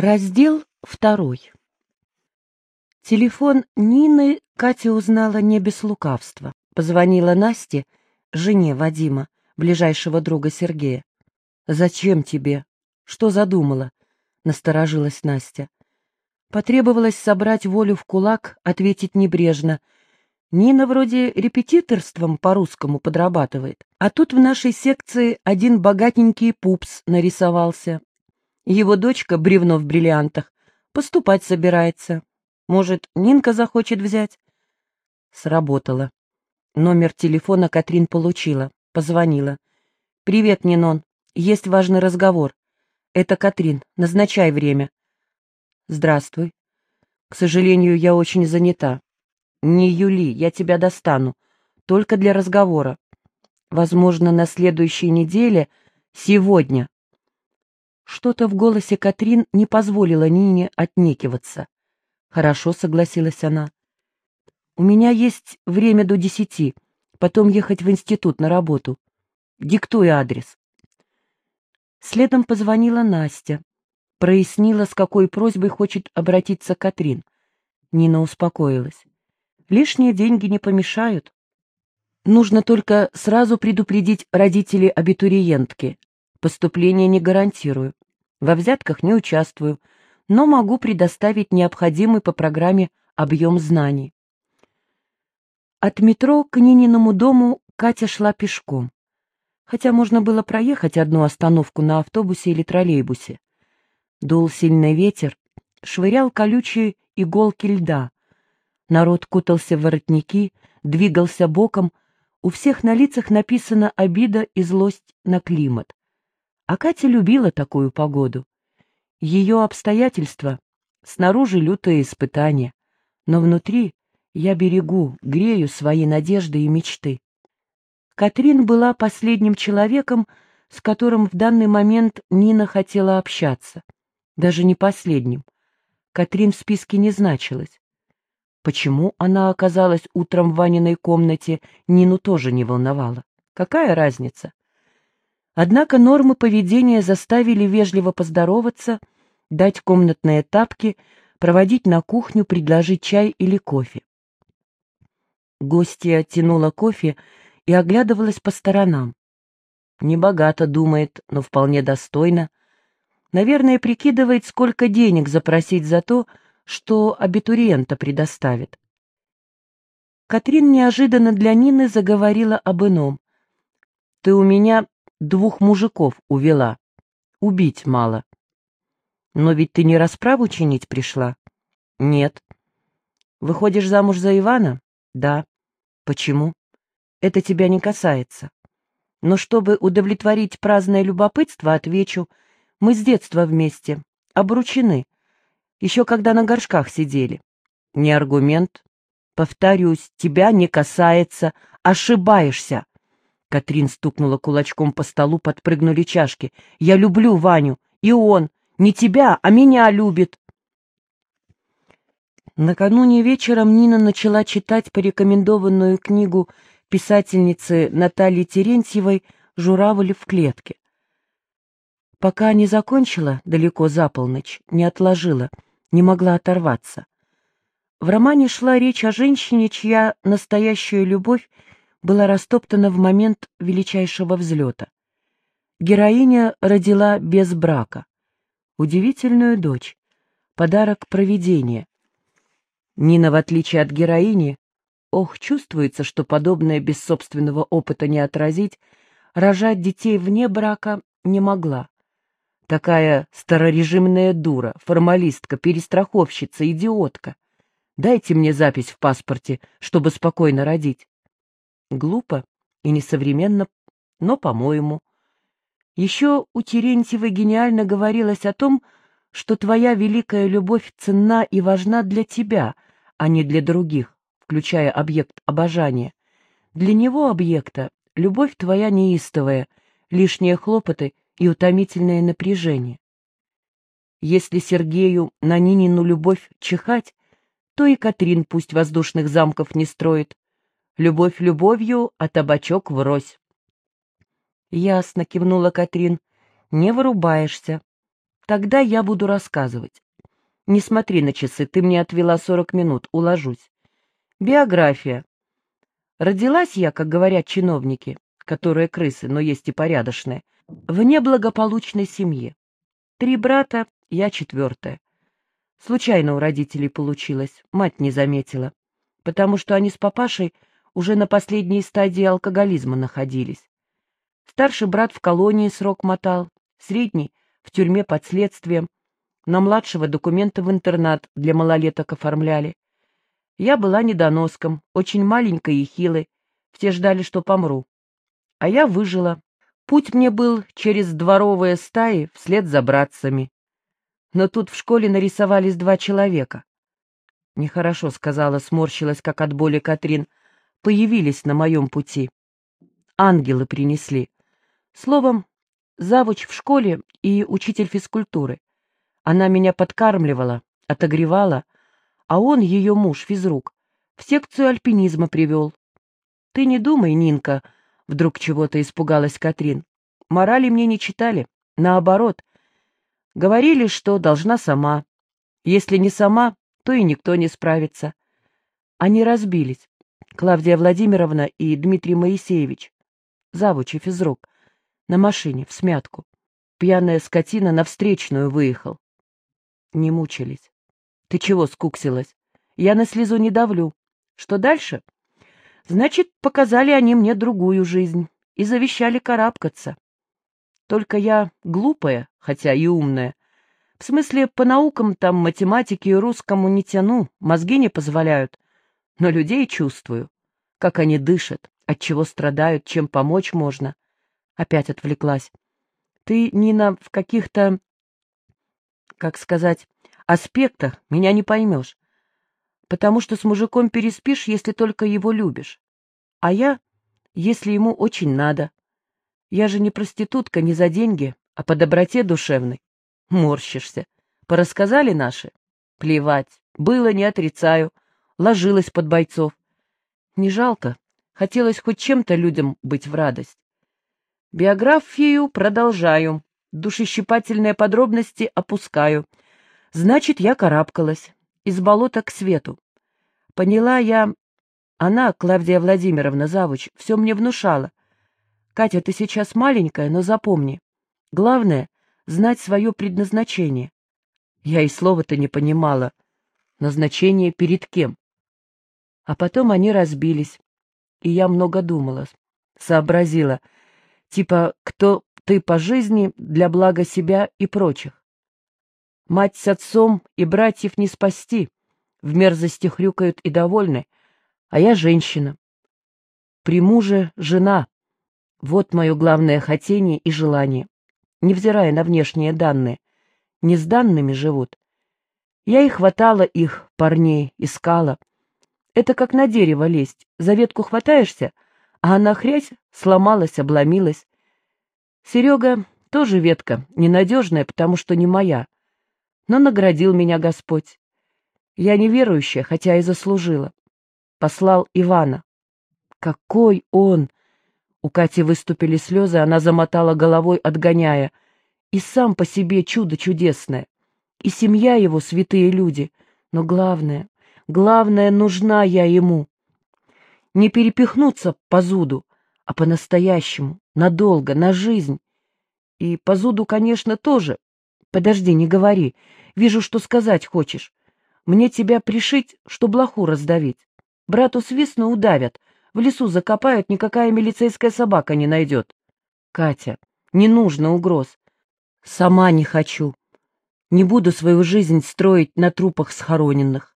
Раздел второй. Телефон Нины Катя узнала не без лукавства. Позвонила Насте, жене Вадима, ближайшего друга Сергея. «Зачем тебе? Что задумала?» — насторожилась Настя. Потребовалось собрать волю в кулак, ответить небрежно. Нина вроде репетиторством по-русскому подрабатывает, а тут в нашей секции один богатенький пупс нарисовался, его дочка, бревно в бриллиантах, поступать собирается. Может, Нинка захочет взять? Сработало. Номер телефона Катрин получила. Позвонила. «Привет, Нинон. Есть важный разговор. Это Катрин. Назначай время». «Здравствуй. К сожалению, я очень занята. Не Юли, я тебя достану. Только для разговора. Возможно, на следующей неделе, сегодня, что-то в голосе Катрин не позволило Нине отнекиваться. «Хорошо», — согласилась она. «У меня есть время до десяти, потом ехать в институт на работу. Диктуй адрес». Следом позвонила Настя. Прояснила, с какой просьбой хочет обратиться Катрин. Нина успокоилась. «Лишние деньги не помешают. Нужно только сразу предупредить родителей абитуриентки. Поступление не гарантирую. Во взятках не участвую, но могу предоставить необходимый по программе объем знаний. От метро к Нининому дому Катя шла пешком, хотя можно было проехать одну остановку на автобусе или троллейбусе. Дул сильный ветер, швырял колючие иголки льда. Народ кутался в воротники, двигался боком, у всех на лицах написана обида и злость на климат. А Катя любила такую погоду. Ее обстоятельства — снаружи лютое испытание, но внутри я берегу, грею свои надежды и мечты. Катрин была последним человеком, с которым в данный момент Нина хотела общаться. Даже не последним. Катрин в списке не значилась. Почему она оказалась утром в Ваниной комнате, Нину тоже не волновало. Какая разница? Однако нормы поведения заставили вежливо поздороваться, дать комнатные тапки, проводить на кухню, предложить чай или кофе. Гостья тянула кофе и оглядывалась по сторонам. Небогато думает, но вполне достойно. Наверное, прикидывает, сколько денег запросить за то, что абитуриента предоставит. Катрин неожиданно для Нины заговорила об ином. «Ты у меня двух мужиков увела. Убить мало. Но ведь ты не расправу чинить пришла? Нет. Выходишь замуж за Ивана? Да. Почему? Это тебя не касается. Но чтобы удовлетворить праздное любопытство, отвечу, мы с детства вместе, обручены, еще когда на горшках сидели. Не аргумент. Повторюсь, тебя не касается, ошибаешься. Катрин стукнула кулачком по столу, подпрыгнули чашки. «Я люблю Ваню, и он. Не тебя, а меня любит». Накануне вечером Нина начала читать порекомендованную книгу писательницы Натальи Терентьевой «Журавль в клетке». Пока не закончила, далеко за полночь, не отложила, не могла оторваться. В романе шла речь о женщине, чья настоящая любовь была растоптана в момент величайшего взлета. Героиня родила без брака. Удивительную дочь. Подарок провидения. Нина, в отличие от героини, ох, чувствуется, что подобное без собственного опыта не отразить, рожать детей вне брака не могла. Такая старорежимная дура, формалистка, перестраховщица, идиотка. Дайте мне запись в паспорте, чтобы спокойно родить. Глупо и несовременно, но, по-моему. Еще у Терентьевой гениально говорилось о том, что твоя великая любовь ценна и важна для тебя, а не для других, включая объект обожания. Для него объекта любовь твоя неистовая, лишние хлопоты и утомительное напряжение. Если Сергею на Нинину любовь чихать, то и Катрин пусть воздушных замков не строит, Любовь любовью, а табачок врозь. Ясно, кивнула Катрин. Не вырубаешься. Тогда я буду рассказывать. Не смотри на часы, ты мне отвела сорок минут, уложусь. Биография. Родилась я, как говорят чиновники, которые крысы, но есть и порядочные, в неблагополучной семье. Три брата, я четвертая. Случайно у родителей получилось, мать не заметила, потому что они с папашей уже на последней стадии алкоголизма находились. Старший брат в колонии срок мотал, средний — в тюрьме под следствием, на младшего документы в интернат для малолеток оформляли. Я была недоноском, очень маленькой и хилой, все ждали, что помру. А я выжила. Путь мне был через дворовые стаи вслед за братцами. Но тут в школе нарисовались два человека. Нехорошо сказала, сморщилась, как от боли Катрин. Появились на моем пути. Ангелы принесли. Словом, завуч в школе и учитель физкультуры. Она меня подкармливала, отогревала, а он, ее муж, физрук, в секцию альпинизма привел. Ты не думай, Нинка, вдруг чего-то испугалась Катрин. Морали мне не читали, наоборот. Говорили, что должна сама. Если не сама, то и никто не справится. Они разбились. Клавдия Владимировна и Дмитрий Моисеевич, завуч и физрук, на машине, в смятку. Пьяная скотина на встречную выехал. Не мучились. Ты чего скуксилась? Я на слезу не давлю. Что дальше? Значит, показали они мне другую жизнь и завещали карабкаться. Только я глупая, хотя и умная. В смысле, по наукам там математике и русскому не тяну, мозги не позволяют. Но людей чувствую, как они дышат, от чего страдают, чем помочь можно. Опять отвлеклась. Ты, Нина, в каких-то, как сказать, аспектах меня не поймешь. Потому что с мужиком переспишь, если только его любишь. А я, если ему очень надо. Я же не проститутка не за деньги, а по доброте душевной. Морщишься. Порассказали наши? Плевать. Было, не отрицаю. Ложилась под бойцов. Не жалко. Хотелось хоть чем-то людям быть в радость. Биографию продолжаю. Душещипательные подробности опускаю. Значит, я карабкалась. Из болота к свету. Поняла я... Она, Клавдия Владимировна Завуч, все мне внушала. Катя, ты сейчас маленькая, но запомни. Главное — знать свое предназначение. Я и слова-то не понимала. Назначение перед кем? А потом они разбились, и я много думала, сообразила — Типа, кто ты по жизни для блага себя и прочих. Мать с отцом и братьев не спасти, в мерзости хрюкают и довольны, а я женщина. При муже жена. Вот мое главное хотение и желание, невзирая на внешние данные. Не с данными живут. Я и хватала их, парней, искала. Это как на дерево лезть. За ветку хватаешься — а она хрясь сломалась, обломилась. Серега тоже ветка, ненадежная, потому что не моя. Но наградил меня Господь. Я неверующая, хотя и заслужила. Послал Ивана. Какой он! У Кати выступили слезы, она замотала головой, отгоняя. И сам по себе чудо чудесное. И семья его, святые люди. Но главное, главное, нужна я ему не перепихнуться по зуду, а по-настоящему, надолго, на жизнь. И по зуду, конечно, тоже. Подожди, не говори. Вижу, что сказать хочешь. Мне тебя пришить, что блоху раздавить. Брату свистну удавят, в лесу закопают, никакая милицейская собака не найдет. Катя, не нужно угроз. Сама не хочу. Не буду свою жизнь строить на трупах схороненных.